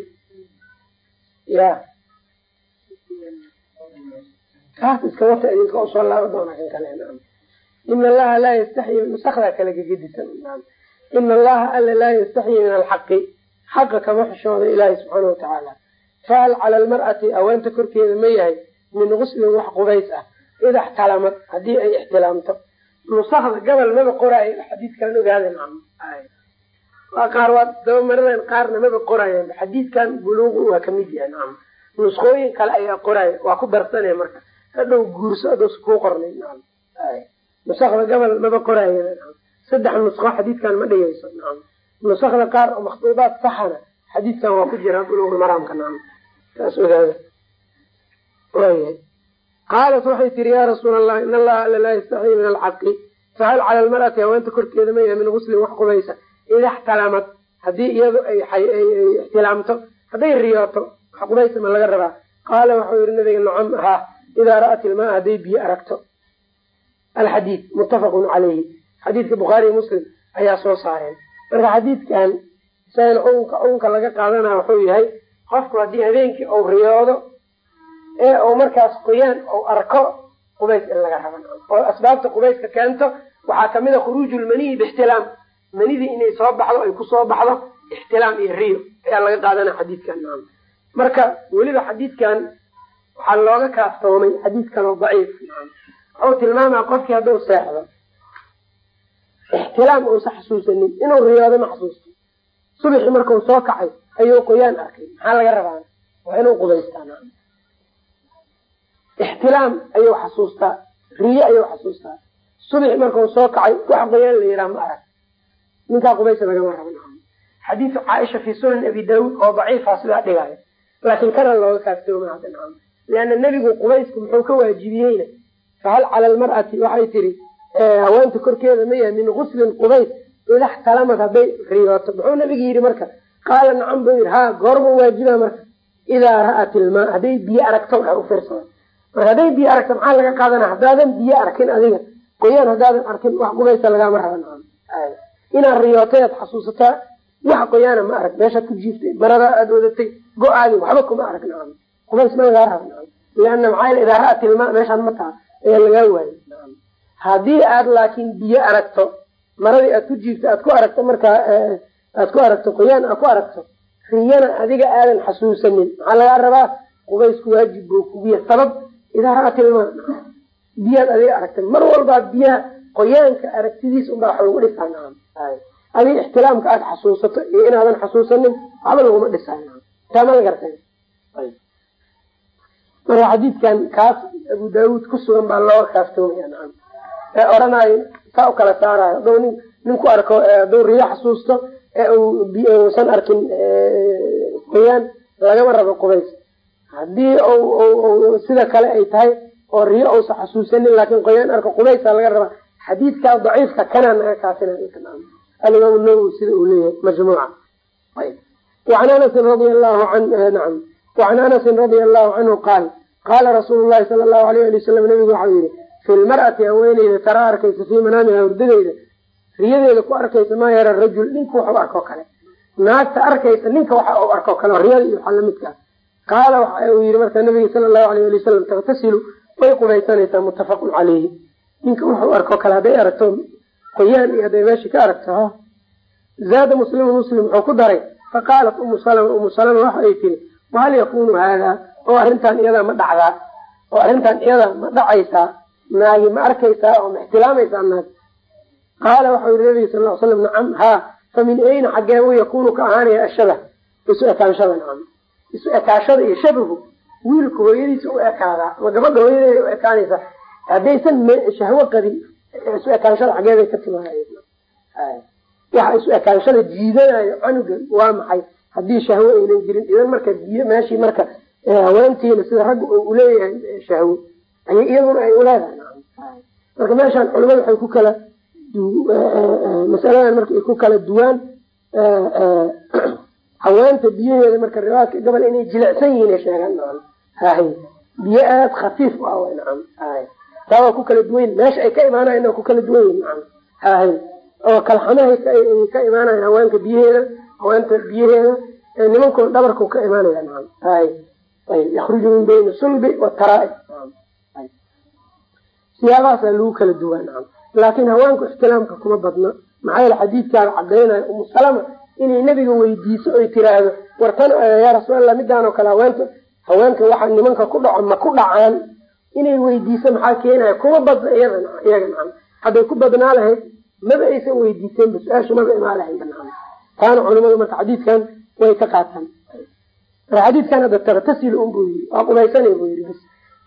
ya kaas iska wata idinka u soo laaba doona kan kale ina allaha laa yastaxyi nusakdaa kala gegedisan ina allaha alla laa yastaxyi min alxaqi xaqa kama xishooda ilaahi subxaana watacaala fahal cala almar'ati haweenta korkeeda ma yahay min guslin wax qubays ah ida xtalamad haddii ay ixtilaamto. Nusakda gabal maba qoraayo xadiidkan ogaaden waa qaar waa dabamaradan qaarna maba qoraayan xadiidkan buluuqu waa ka mid yahay. Nacam nuskooyin kale ayaa qoraayo waa ku darsanaya marka. Hadhow guurso ados kuu qornay. Nacam nusakda gabal maba qoraayo saddex nusko xadiidkan ma dhigayso. Nacam nusakda qaar oo makhduudaad saxana xadiidkan waa ku jiraa buluuq maraamka. Nacam taas ogaada. Waayahay qaalat waxay tiri yaa rasuul allah in allaha alla laa min alxaqi fahal cala almar'ati haweenta korkeeda maya min guslin wax qubaysa ida xtalamad haddii iyadu ay ixtilaamto hadday riyooto wax qubaysa ma laga rabaa qaala waxau yihi nabiga nacam haa idaa ra'at ilmaa hadday biyo aragto alxadiid muttafaqun calayhi xadiidka bukhaariy muslim ayaa soo saareen marka xadiidkan isagan unka unka laga qaadanaya wuxuu yahay qofku haddii habeenkii uu riyoodo ee uu markaas qoyaan uu arko qubays in laga raba oo asbaabta qubayska keento waxaa ka mid a khuruuju lmaniyi bixtilaam. Manidii inay soo baxdo ay ku soo baxdo ixtilaam iyo riyo ayaa laga qaadanaya xadiidkan. Marka weliba xadiidkan waxaa looga kaaftoomay xadiid kaloo daciif. Wuxuu tilmaamaya qofkii hadduu seexdo. Ixtilaam uusan xasuusanin inuu riyoodo ma xasuusto. Subaxii markuu soo kacay ayuu qoyaan arkay. Maxaa laga rabaa? Waa inuu qubaystaa ixtilaam ayuu xasuustaa riyo ayuu xasuustaa. Subaxi markuu soo kacay wax qoyaan la yidhaha ma arag. Ninkaa qubaysa lagama rabo xadiidu caaisha fi sunan abi daawuud oo daciifa sidaa dhigaayo laakiin kana looga kaaftooma leanna nebigu qubaysku muxuu ka waajibiyeyna? Fahal cala almar'ati waxay tiri haweenta korkeeda ma yahay min guslin qubays ida xtalamad hadday riyooto. Muxuu nabiga yidhi marka qaala nacam buu yidhi haa goormuu waajiba marka. Idaa ra'at ilmaa hadday biyo aragto waxa u fiirsada marka hadday biyo aragto maxaa laga qaadana haddaadan biyo arkin adiga qoyaan haddaadan arkin wax qubaysa lagaama raba inaad riyootayaad xasuusataa wax qoyaana ma arag. Meeshaad ku jiiftay maradaa aada wadatay go'aadi waxba kuma arag. Nacam qubays ma lagaa raba nacam maxaa idaa ra'at ilmaa meeshaan ma lagaa waayay haddii aad laakiin biyo aragto maradii aad ku jiifto aad ku aragto markaa aad ku aragto qoyaan aad ku aragto riyana adiga aadan xasuusanin. Maxaa lagaa rabaa? Qubaysku waajib buu kuguya sabab idaa ra'at ilmaa biyaad adiga aragtay. Mar walbaa biyaha qoyaanka aragtidiis unbaa wax lagu dhisaa adiga ixtilaamka aada xasuusato iyo inaadan xasuusanin waxba laguma dhisayo taa ma la gartay? Marka xadiidkan kaas abu daawuud ku sugan baa looga kaaftoomaya nacam ee odhanaayo saa u kala saarayo. Haduu nin nin ku arko hadduu riyo xasuusto ee uusan arkin qoyaan lagama rabo qubays haddii sida kale ay tahay oo riyo uusan xasuusanin laakin qoyaan arko qubaysa laga rabaa xadiidkaa daciifka kanaa naga nawowi sida uu leeyahay majmuuca. Waan anasin radi allahu an naam wacan anasin radia allahu canhu qaal qaala rasuulu llahi sala allahu alayh ali wasalam nabigu waxau yihi fi lmar'ati haweeneyda taraa arkaysa fii manaamiha hurdadeeda riyadeeda ku arkaysa maa yara rajul ninka wax u arkoo kale. Naagta arkaysa ninka waxa uu arkoo kale riyada iyo waxaa lamidkaa qaala waxa uu yihi marka nabiga sala allahu alayh ali wasalam taktasilu way qubaysanaysaa muttafaqun caleyhi ninka wax u arkoo kale hadday aragto qoyaan iyo hadday meesha ka aragto zaada muslimu muslim wuxuu ku daray. Faqaalat umu salama umu salama waxa ay tiri wahal yakunu haadaa oo arrintan iyadaa ma dhacdaa oo arrintan iyadaa ma dhacaysaa naagi ma arkaysaa oo ma ixtilaamaysaa naag qaala waxau yihi nabiga sal l slam nacam haa fa min ayna xageebu yakunu ka ahaanaya ashabah isu ekaanshada nacam isu ekaashada iyo shabahu wiilku hooyadiisa u ekaadaa ama gabadha hooyadeeda u ekaanaysaa haddaysan shahwo qabin isu ekaanshada xageebay ka timahay waxa isu ekaanshada jiidanayo canuga waa maxay? Haddii shahwo aynan jirin idan marka biyo meeshii marka haweentiina sida ragga uleeyahay shahwo ayay iyaduna ay uleedahay marka meeshaan culimada waxay ku kala masaladan marka ay ku kala duwaan haweenta biyaheeda marka riwaadka gabal inay jilicsan yihiin sheegaan hay biyo aada khafiif u ah nacam. Hay taa waa ku kala duwan meesha ay ka imaanayan waa ku kala duwan yihiin nacam. Hay oo kalxamahay ka imaanayan haweenka biyaheeda haweenta biyaheeda nimankoo dhabarku ka imaanaya nacam. Hay yakruju min bayni sulbi wataraai siyaabahaasa lagu kala duwaa nacam. Laakin haweenku ixtilaamka kuma badna. Maxaa yeele xadiidkaada cadaynayo umu inay nebiga weydiiso oy tiraahdo wartan yaa rasuulallah midaan oo kale haweenta haweenka waxa nimanka ku dhaco ma ku dhacaan? Inay weydiiso maxaa keenaya? Kuma badna iyada iyaga hadday ku badnaa lahayd maba aysan weydiiseenba su'aasha maba imaa lahaynba nacam taana culimadu marka xadiidkan way ka qaataan. Marka xadiidkan hadda taktasilu un buu yiri waa qubaysane buu yiri bis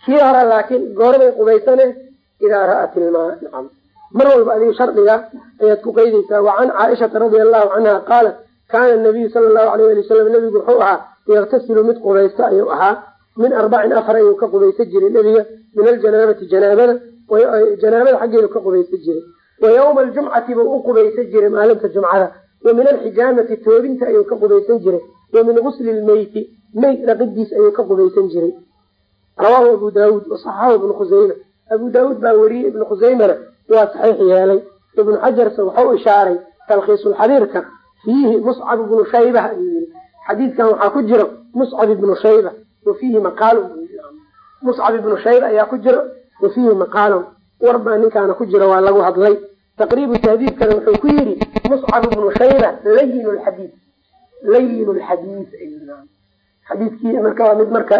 kii hore laakiin goorbay qubaysane idaa ra'at ilmaa nacam mar walba adiga shardiga ayaad ku qeydaysaa wa can caaishata radia allahu canha qaalat kaana nabiyu sala allahu alayh ali wasalam nebigu wuxuu ahaa yaktasilu mid qubaysta ayuu ahaa min arbacin afar ayuu ka qubaysa jiray nebiga min aljanaabati janaabada janaabada xaggeedu ka qubaysa jiray. Wa yawma aljumcati buu u qubaysan jiray maalinta jumcada. Wa min alxijaamati toobinta ayuu ka qubaysan jiray. Wa min gusli lmeyti meyd dhaqidiis ayuu ka qubaysan jiray. Rawaahu abu daawuud wasaxaxahu ibnu khuseyma abu daawuud baa weriyey ibnu khuseymana waa saxiix yeelay. Ibnu xajarse waxau ishaaray talkhiisulxabiirka fiihi muscab ibnu shayba ayuu yii xadiidkan waxaa ku jiro muscab ibnu shayba wa fiihi muscab ibnu shayba ayaa ku jiro wa fiihi maqaalun war baa ninkaana ku jiro waa lagu hadlay. Taqriibu tahdiibkana wuxuu ku yidhi muscab ibnu shayba layin lxadiid layin lxadiid xadiidkii marka waa mid marka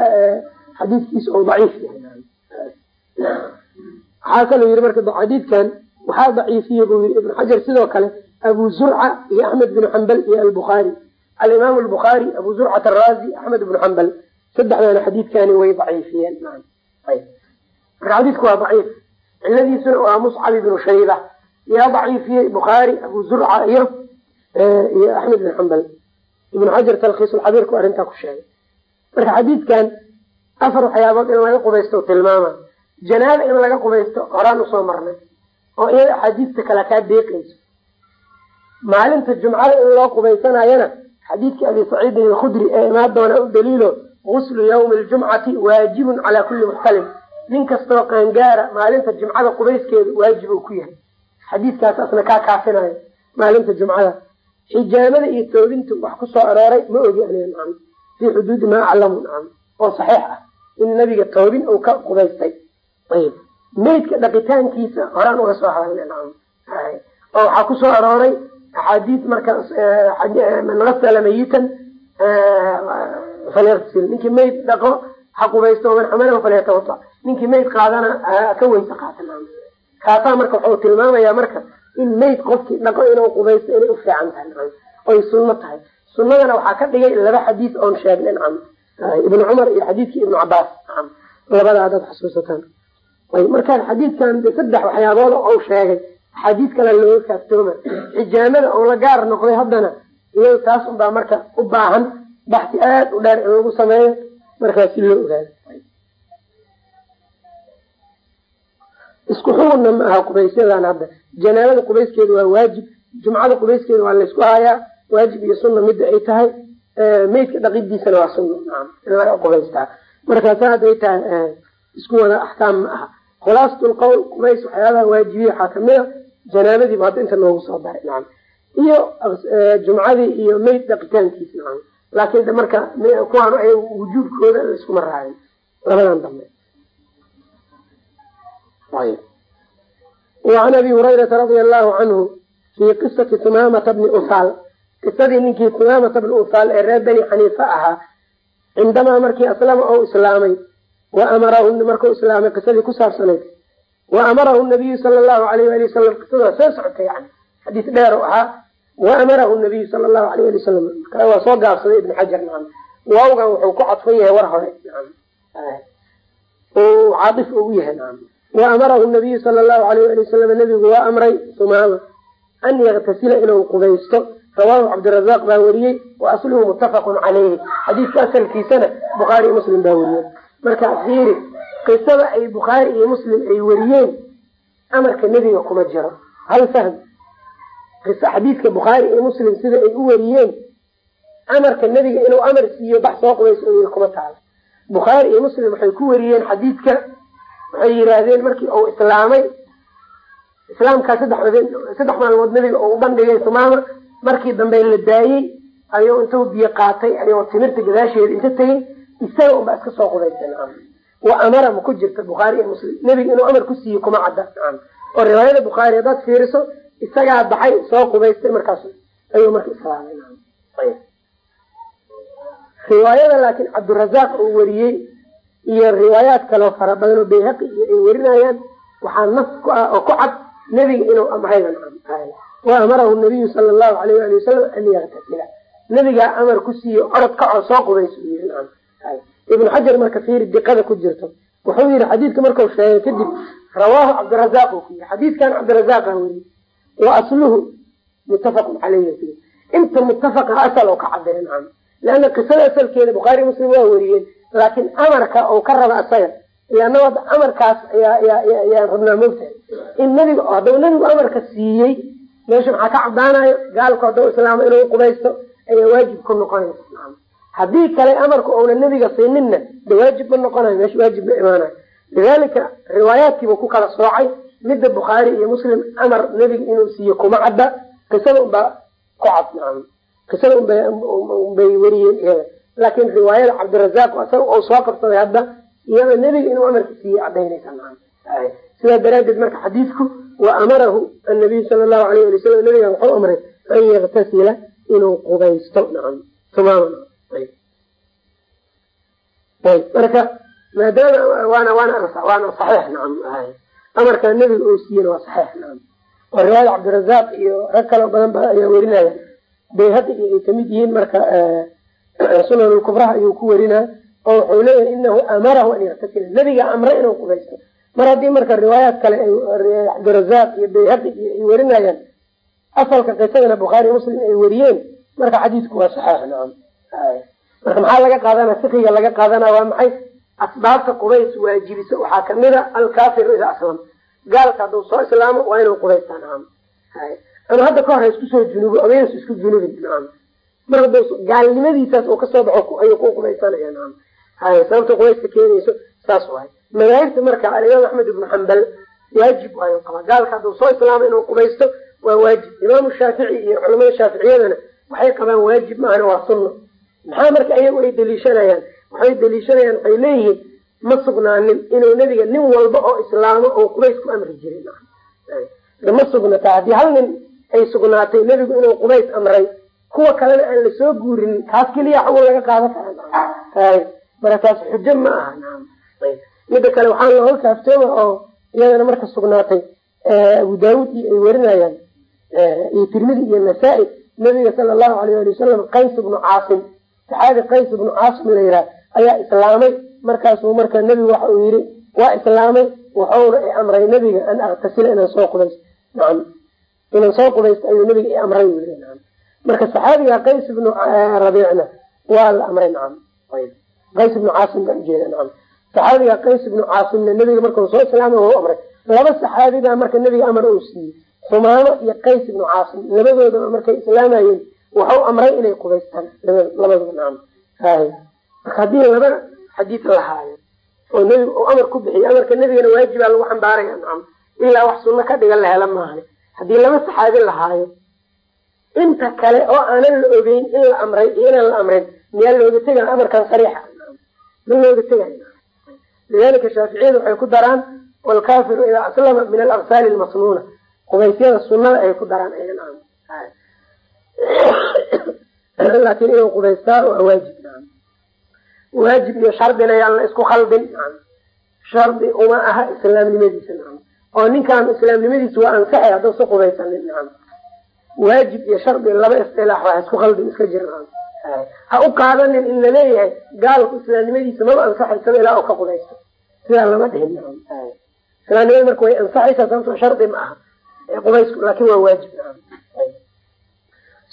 xadiidkiisa oo daciif waxaa kaloo yii marka xadiidkan waxaa daciifiye buu yii ibnu xajar sidoo kale abu zurca iyo axmed bnu xambal iyo albukhaari alimaam albukhaari abu zurcat araazi axmed ibnu xambal saddexdaana xadiidkani way daciifiyeen. Marka xadiidku waa daciif. Ciladiisuna waa muscab ibnu shayba yaa daciifiyey bukhaari abu zurca iyo iyo axmed ibn xambal ibnu xajar talkhiisulxabiirku arrintaa ku sheegay. Marka xadiidkan afar waxyaabood in laga qubaysto tilmaama janaaba in laga qubaysto horaan u soo marnay oo iyada axaadiista kale kaa deeqayso maalinta jumcada in loo qubaysanayana xadiidkii abi saciidin alkhudri ee imaan doona u daliilo guslu yawmi ljumcati waajibun calaa kulli muxtalim nin kastoo qaangaara maalinta jumcada qubayskeedu waajib uu ku yahay. Xadiidkaas asna kaa kaafinayo maalinta jumcada. Xijaamada iyo toobintu wax ku soo arooray ma ogi nacam fii xuduudi maa aclamu oo saxiix ah. In nabiga toobin uu ka qubaystay ayb. Meydka dhaqitaankiisa horaan uga soo oo waxaa ku soo arooray axaadiis marka man gasala mayitan falyaqsil ninkii meyd dhaqo ha man xamalahu falyatawada ninkii meyd qaadana ka weyse qaata kaasaa marka wuxuu tilmaamayaa marka in meyd qofkii dhaqo inuu qubaysto inay u fiican tahay oy sunno tahay. Sunnadana waxaa ka dhigay laba xadiis oon sheegnay ibnu cumar iyo xadiidkii ibnu cabaas labada adaad xasuusataan markaan xadiidkan de saddex waxyaabood ou sheegay axaadiis kale looga kaaftooma. Xijaamada oo la gaar noqday haddana iyado taas unbaa marka u baahan baxsi aada u dheer in lagu sameeyo markaas si loo ogaado. Isku xugunna ma aha qubaysyadan hadda. Janaabada qubayskeeda waa waajib jumcada qubayskeeda waa laysku hayaa waajib iyo sunna midda ay tahay meydka dhaqidiisana waa sunna. In laga qubaystaa. Markaasa hadday tahay isku wada axkaam ma aha. Khulaasatu lqowl qubays waxyaabaha waajibiya waxaa ka mid a janaabadiiba hadda inta noogu soo daray nacam iyo jumcadii iyo meyd dhaqitaankiisa nacam laakiin marka kuwaan ay wujuubkooda laiskuma raacin. Labadan dambe. وعn abi hurayraa radia allahu canhu fi qisati tumamata bni usaal qisadii ninkii tumamata bni usaal ee reer bani xaniifa ahaa cindamaa markii aslama ou islaamay wa amarahu markuu islaamay qisadii ku saabsanayd. Wa amarahu nabiyu sala allahu alayh ali wasalam qisadaa soo socotay yani xadiis dheer ahaa wa amarahu nabiyu sala allahu alayh ali wasalam waa soo gaabsaday ibn xajar nacam waawgan wuxuu ku cadfan yahay war hore nacam caaif ugu yahay nacam wa amarahu nabiyu sala allahu alayh ali wasalam nabigu waa amray sumaama an yaktasila inuu qubaysto. Rawaahu cabdirazaq baa weriyey wa asluhu muttafaqun calayhi xadiiska asalkiisana bukhaari muslim baa weriyey marka fiiri qisada ay bukhaari iyo muslim ay weriyeen amarka nebiga kuma jiro. Hal fahm xadiidka bukhaari iyo muslim sida ay u weriyeen amarka nebiga inuu amar siiyo bax soo qubayso u yiri kuma taalo bukhaari iyo muslim waxay ku weriyeen xadiidka waxay yidhaahdeen markii uu islaamay islaamkaa saddex saddex maalmood nebiga uu ubandhigay sumaama markii dambe la daayey ayuu intuu biyo qaatay ayuu timirta gadaasheeda inta tegey isaga unbaa iska soo qubaysa nacam wa amara ma ku jirta bukhaari iyo muslim. Nebiga inuu amar ku siiyo kuma cadda nacam oo riwaayada bukhaari haddaad fiiriso isagaa baxay soo qubaystay markaas ayuu marka islaamay nacam ayb riwaayada laakiin cabdirazaaq uu weriyey iyo riwaayaat kaleo fara badan oo bayhaqi iyo ay werinayaan waxaa nas ku ah oo ku cad nebiga inuu amrayba nacam wa amarahu nabiyu sala allahu alayh ali wasalam an yaktasila nebigaa amar ku siiyo orod kacoo soo qubayso u yiri ibnu xajar marka fiiri diqada ku jirto wuxuu yihi xadiidka markau sheegay kadib rawaahu cabdirazaq u ku yiri xadiidkan cabdirazaaqa weriye wa asluhu muttafaqun caleyhi inta muttafaqa asal oo ka nacam. Leanna qisada asalkeeda bukhaari muslim waa weriyeen laakiin amarka uu ka raba asaga ilaana hadda amarkaas ayaan rabnaa mogtahay in nabiga hadduu nabigu amarka siiyey meesha maxaa ka cadaanayo gaalku hadduu islaamo inuu qubaysto ayaa waajib ku noqonaysa haddii kale amarka uuna nabiga siininna de waajib ma noqonayo meesha waajib ma imaanayo lidalika riwaayaadkiiba ku kala soocay midda bukhaari iyo muslim amar nebiga inuu siiyo kuma cadda. Qisada unbaa ku cad nacam qisada unbay weriyeen iyada laakin riwaayada cabdirazaaq isaga uu soo qabsaday hadda iyada nebiga inuu amarka siiyey cadaynaysa nacam sidaa daraadeed marka xadiidku wa amarahu annabiyu sala allahu alayh ali wasalam nabiga wuxuu amray an yaktasila inuu qubaysto nacam tamaama marka maadaama waana saxiix nacam amarka nebiga oo siiyena waa saxiix nacam oo riwaayada cabdirazaaq iyo rag kaloo badan ba ayaa werinaya bayhaqi ay ka mid yihiin marka sunan kubraha ayuu ku werinaa oo wuxuu leeyahay inahu amarahu an yaktasila nebiga amre inuu qubaysto mar haddii marka riwaayaad kale cabdirazaaq iyo bayhaqi iyo ay werinayaan asalka qisadana bukhaari muslim ay weriyeen marka xadiidku waa saxiix nacam marka maxaa laga qaadana fiqiga laga qaadana waa maxay? Asbaabta qubays waajibisa waxaa ka mid a alkafiru ida aslam gaalka hadduu soo islaamo waa inuu qubaystaa nacam ama hadda ka hor ha isku soo junubo amaynas isku junubin nacam mar hadda gaalnimadiisaas uu ka soo baxo ayuu ku qubaysanaya nacam hay sababta qubayska keenayso saas waay. Madaahibta marka alimaam axmed ibnu xambal waajib waayo qaba gaalka hadduu soo islaamo inuu qubaysto waa waajib. Imaamu shaafici iyo culamada shaaficiyadana waxay qabaan waajib maahana waa sunno maxaa marka iyagu ay daliishanayaan waxay daliishanayaan waxay leeyihiin ma sugnaanin inuu nebiga nin walba oo islaamo oo qubays ku amri jirin ma sugnata haddii hal nin ay sugnaatay nebigu inuu qubays amray kuwa kalena aan la soo guurinin taas keliya xagun laga qaadan karaa marka taas xujo ma aha. Mida kale waxaa looga kaaftooma oo iyadana marka sugnaatay abu daawud iyo ay werinayaan iyo tirmidi iyo nasaa-i nabiga sala allahu alayh ali wasalam qays ibnu caasim saxaabi qays ibnu caasim la yihaha ayaa islaamay. Markaasuu marka nebigu waxa uu yihi waa islaamay wuxuuna i amray nebiga an aktasila inaan soo qubaysto nacam. Inaan soo qubaysto ayuu nebiga i amray u nacam. Marka saxaabiga qays ibnu rabiicna waa la amray nacam. Qays ibnu caasim baan ujeeda nacam. Saxaabiga qays ibnu caasimna nebiga markau soo islaamay wau amray. Laba saxaabibaa marka nebiga amar uu siiyey. Xumaamo iyo qays ibnu caasim labadoodaba markay islaamayeen waxau amray inay qubaystaan labadaba nacam hay marka haddii laba xadiid la haayo oo nebiga uu amar ku bixiyo amarka nebigana waajibaa lagu xambaaraya nacam ilaa wax sunno ka dhigan la maahan haddii laba saxaabi la haayo inta kale oo aanan la ogeyn in la amray iyo inaan la amrin miyaa looga tegaya amarkan sariixa ma looga tegay lidalika shaaficiyadu waxay ku daraan walkafiru idaa aslama min alaqsaali lmasnuuna qubaysyada sunada ay ku daraan laakin inuu qubaystaa waa waajib. Waajib iyo shardina yaan la isku khaldin. Shardi uma aha islaamnimadiisa. Oo ninkaan islaamnimadiisa waa ansaxay hadduu si qubaysanin. Waajib iyo shardi laba istilaax waa isku khaldin iska jir ha u qaadanin in la leeyahay gaalku islaamnimadiisa maba ansaxaysaba ilaa ka qubaysto. Sidaa lama dhihin. Islaamnimada marka way ansaxaysaa sababtoo shardi ma aha. Qubaysku laakin waa waajib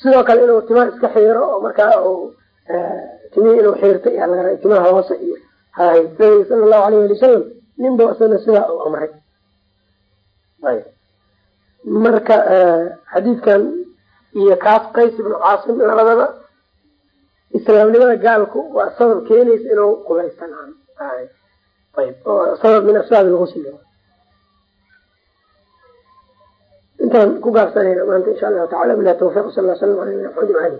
sidoo kale inuu timaha iska xiiro oo markaa timihii inuu xiirta timaha hoose iyo nabiga sala allahu alayh ali wasalam ninba isana sidaa u amray. Marka xadiidkan iyo kaas qays ibnu caasim labadaba islaamnimada gaalku waa sabab keenaysa inuu qubaysta nacam ayb. Oo sabab min asbaab lgusl intaan ku gaabsanayna maanta insha allahu tacala bilah tawfiq sal l slam ala maxamedi ali